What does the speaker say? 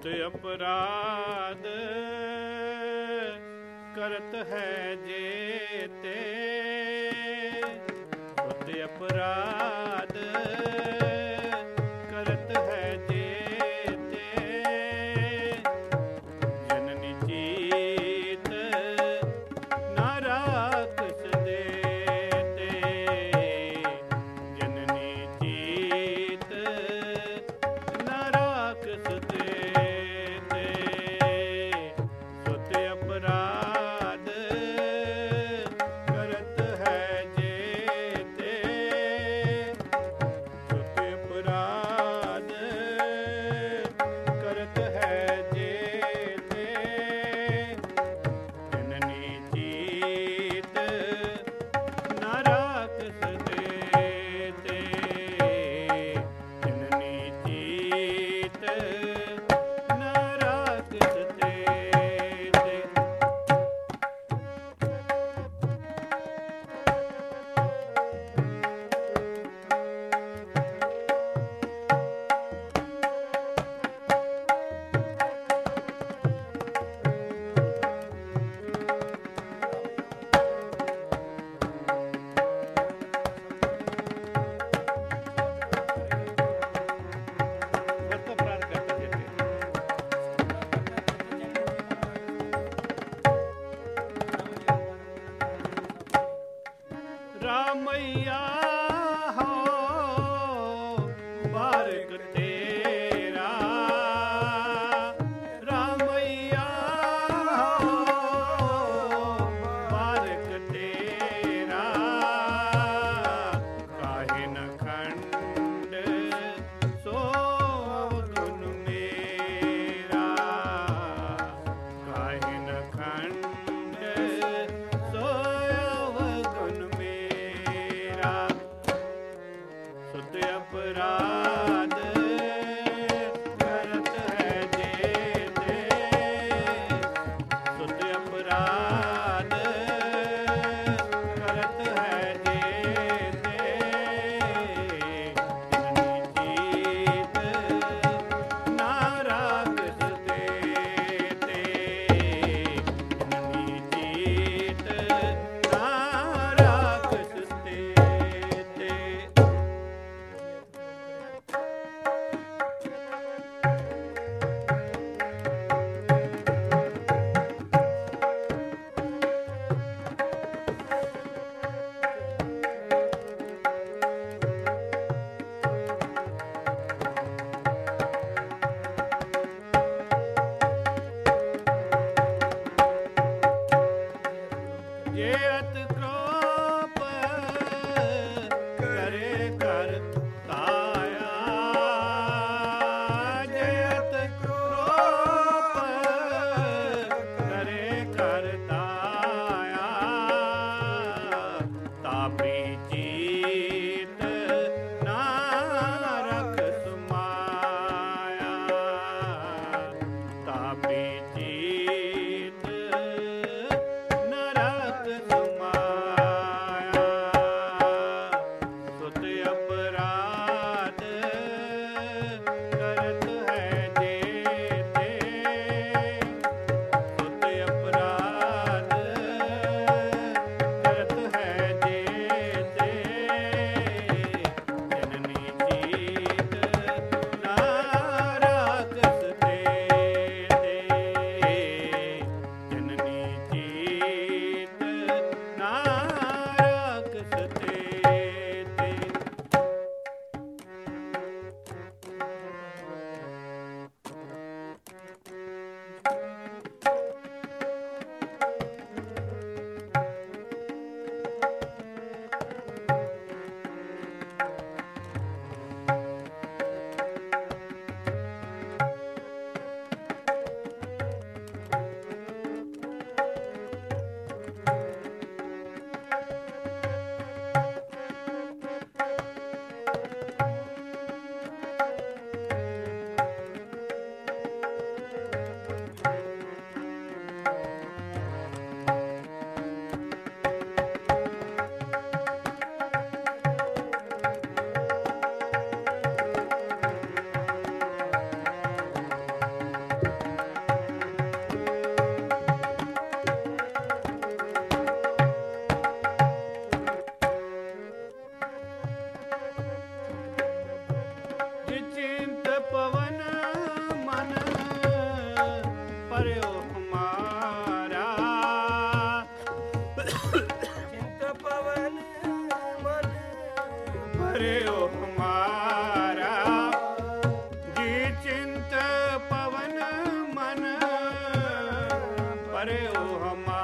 ਬਹੁਤ ਅਪਰਾਧ ਕਰਤ ਹੈ ਜੇ We. परे ओ हमारे